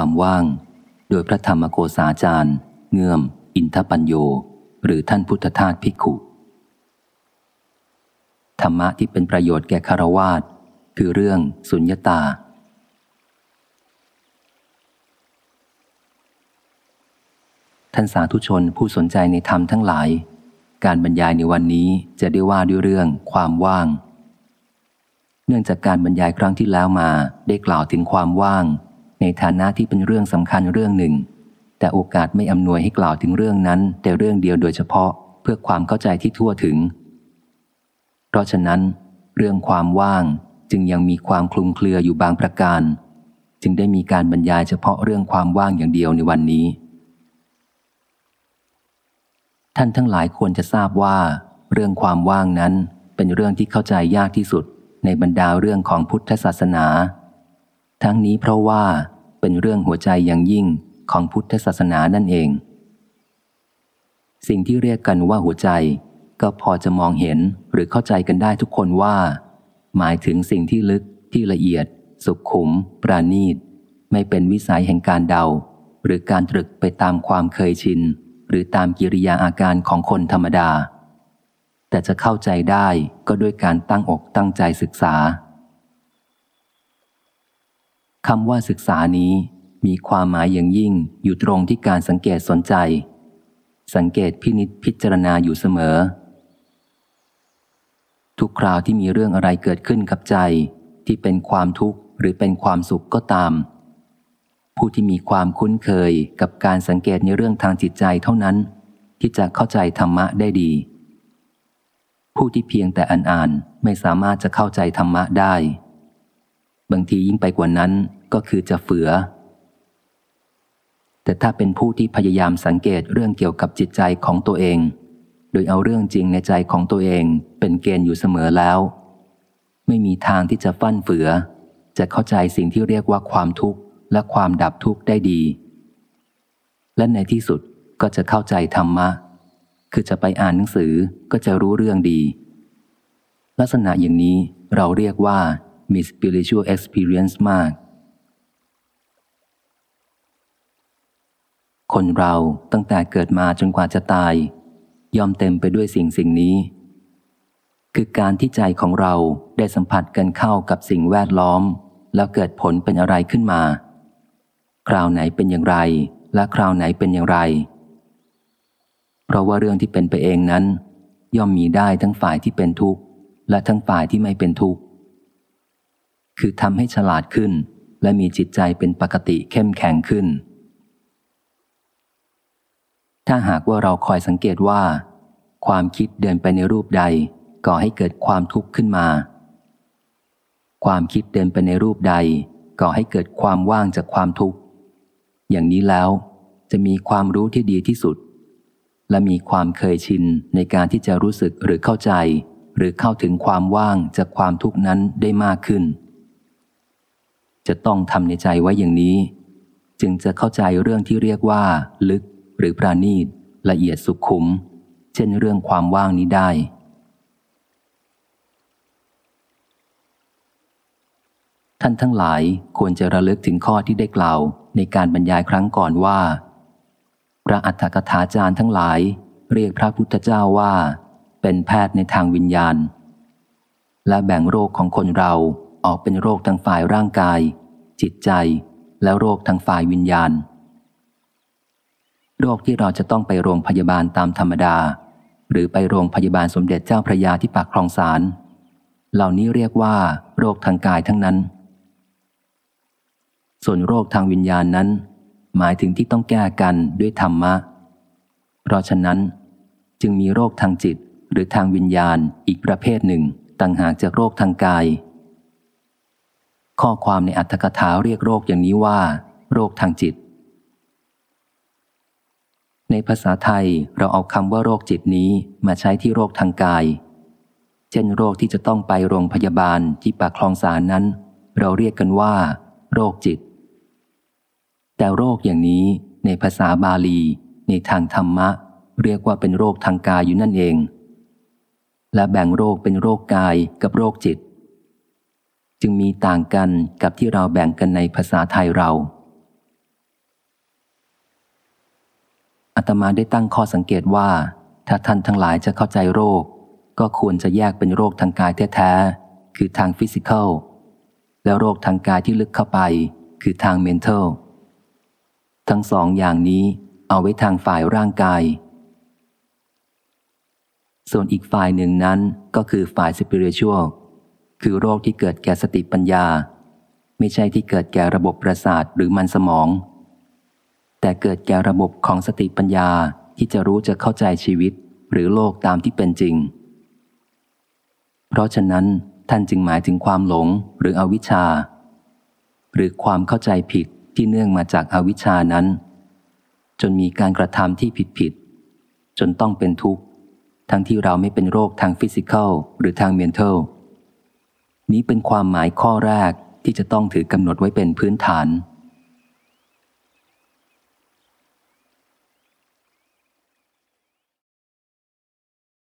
ความว่าง โดยพระธรรมโกษาจารย์ เงื่อม อินทปัญโย หรือท่านพุทธทาสภิกขุ ธรรมะที่เป็นประโยชน์แก่คารวาสคือเรื่องสุญญตา ท่านสาธุชนผู้สนใจในธรรมทั้งหลาย การบรรยายในวันนี้จะได้ว่าด้วยเรื่องความว่าง เนื่องจากการบรรยายครั้งที่แล้วมาได้กล่าวถึงความว่าง ในฐานะที่เป็นเรื่องสำคัญเรื่องหนึ่ง แต่โอกาสไม่อำนวยให้กล่าวถึงเรื่องนั้น แต่เรื่องเดียวโดยเฉพาะเพื่อความเข้าใจที่ทั่วถึง เพราะฉะนั้น เรื่องความว่างจึงยังมีความคลุมเครืออยู่บางประการ จึงได้มีการบรรยายเฉพาะเรื่องความว่างอย่างเดียวในวันนี้ ท่านทั้งหลายควรจะทราบว่า เรื่องความว่างนั้นเป็นเรื่องที่เข้าใจยากที่สุดในบรรดาเรื่องของพุทธศาสนา ทั้งนี้เพราะว่าเป็นเรื่องหัวใจอย่างยิ่งของพุทธศาสนานั่นเอง สิ่งที่เรียกกันว่าหัวใจก็พอจะมองเห็นหรือเข้าใจกันได้ทุกคนว่า หมายถึงสิ่งที่ลึกที่ละเอียด สุขขุม ปราณีต ไม่เป็นวิสัยแห่งการเดา หรือการตรึกไปตามความเคยชิน หรือตามกิริยาอาการของคนธรรมดา แต่จะเข้าใจได้ก็ด้วยการตั้งอกตั้งใจศึกษา คำว่าศึกษานี้มีความหมายอย่างยิ่งอยู่ตรงที่การสังเกตสนใจ สังเกตพินิษพิจารณาอยู่เสมอ ทุกคราวที่มีเรื่องอะไรเกิดขึ้นกับใจ ที่เป็นความทุกข์หรือเป็นความสุขก็ตาม ผู้ที่มีความคุ้นเคยกับการสังเกตในเรื่องทางจิตใจเท่านั้น ที่จะเข้าใจธรรมะได้ดี ผู้ที่เพียงแต่อ่านอ่านไม่สามารถจะเข้าใจธรรมะได้ บางทียิ่งไปกว่านั้น ก็คือจะเฟือ แต่ถ้าเป็นผู้ที่พยายามสังเกตเรื่องเกี่ยวกับจิตใจของตัวเอง โดยเอาเรื่องจริงในใจของตัวเองเป็นเกณฑ์อยู่เสมอแล้ว ไม่มีทางที่จะฟั่นเฟือ จะเข้าใจสิ่งที่เรียกว่าความทุกข์และความดับทุกข์ได้ดี และในที่สุดก็จะเข้าใจธรรมะ คือจะไปอ่านหนังสือก็จะรู้เรื่องดี ลักษณะอย่างนี้เราเรียกว่ามี spiritual experience มาก คนเราตั้งแต่เกิดมาจนกว่าจะตาย ย่อมเต็มไปด้วยสิ่งสิ่งนี้ คือการที่ใจของเราได้สัมผัสกันเข้ากับสิ่งแวดล้อม แล้วเกิดผลเป็นอะไรขึ้นมา คราวไหนเป็นอย่างไร และคราวไหนเป็นอย่างไร เพราะว่าเรื่องที่เป็นไปเองนั้น ย่อมมีได้ทั้งฝ่ายที่เป็นทุกข์ และทั้งฝ่ายที่ไม่เป็นทุกข์ คือทำให้ฉลาดขึ้น และมีจิตใจเป็นปกติเข้มแข็งขึ้น ถ้าหากว่าเราคอยสังเกตว่า ความคิดเดินไปในรูปใดก่อให้เกิดความทุกข์ขึ้นมา ความคิดเดินไปในรูปใดก่อให้เกิดความว่างจากความทุกข์ อย่างนี้แล้วจะมีความรู้ที่ดีที่สุด และมีความเคยชินในการที่จะรู้สึกหรือเข้าใจ หรือเข้าถึงความว่างจากความทุกข์นั้นได้มากขึ้น จะต้องทำในใจไว้อย่างนี้ จึงจะเข้าใจเรื่องที่เรียกว่า ลึก หรือปราณีตละเอียดสุขุม เช่นเรื่องความว่างนี้ได้ ท่านทั้งหลายควรจะระลึกถึงข้อที่ได้กล่าวในการบรรยายครั้งก่อนว่า พระอัฏฐกถาจารย์ทั้งหลาย เรียกพระพุทธเจ้าว่า เป็นแพทย์ในทางวิญญาณ และแบ่งโรคของคนเราออกเป็นโรคทางฝ่ายร่างกาย จิตใจและโรคทางฝ่ายวิญญาณ โรคที่เราจะต้องไปโรงพยาบาลตามธรรมดา หรือไปโรงพยาบาลสมเด็จเจ้าพระยาที่ปากคลองสาร เหล่านี้เรียกว่า โรคทางกายทั้งนั้น ส่วนโรคทางวิญญาณนั้น หมายถึงที่ต้องแก้กันด้วยธรรมะ เพราะฉะนั้น จึงมีโรคทางจิตหรือทางวิญญาณอีกประเภทหนึ่งต่างหากจากโรคทางกาย ข้อความในอัตถกถาเรียกโรคอย่างนี้ว่า โรคทางจิต ในภาษาไทยเราเอาคำว่าโรคจิตนี้มาใช้ที่โรคทางกาย เช่นโรคที่จะต้องไปโรงพยาบาลที่ปากคลองสารนั้น เราเรียกกันว่า โรคจิต แต่โรคอย่างนี้ในภาษาบาลี ในทางธรรมะ เรียกว่าเป็นโรคทางกายอยู่นั่นเอง และแบ่งโรคเป็นโรคกายกับโรคจิต จึงมีต่างกันกับที่เราแบ่งกันในภาษาไทยเรา อาตมาได้ตั้งข้อสังเกตว่า ถ้าท่านทั้งหลายจะเข้าใจโรค ก็ควรจะแยกเป็นโรคทางกายแท้ๆคือทางฟิสิกอลและโรคทางกายที่ลึกเข้าไป คือทางเมนเทลทั้งสองอย่างนี้เอาไว้ทางฝ่ายร่างกาย ส่วนอีกฝ่ายหนึ่งนั้นก็คือฝ่ายสปิริชัวคือโรคที่เกิดแก่สติปัญญา ไม่ใช่ที่เกิดแก่ระบบประสาทหรือมันสมอง แต่เกิดแก่ระบบของสติปัญญาที่จะรู้จะเข้าใจชีวิต หรือโลกตามที่เป็นจริง เพราะฉะนั้นท่านจึงหมายถึงความหลงหรืออวิชชา หรือความเข้าใจผิดที่เนื่องมาจากอาวิชชานั้น จนมีการกระทำที่ผิดผิด จนต้องเป็นทุกข์ ทั้งที่เราไม่เป็นโรคทางฟิสิกอลหรือทางเมนเทลนี้เป็นความหมายข้อแรกที่จะต้องถือกำหนดไว้เป็นพื้นฐาน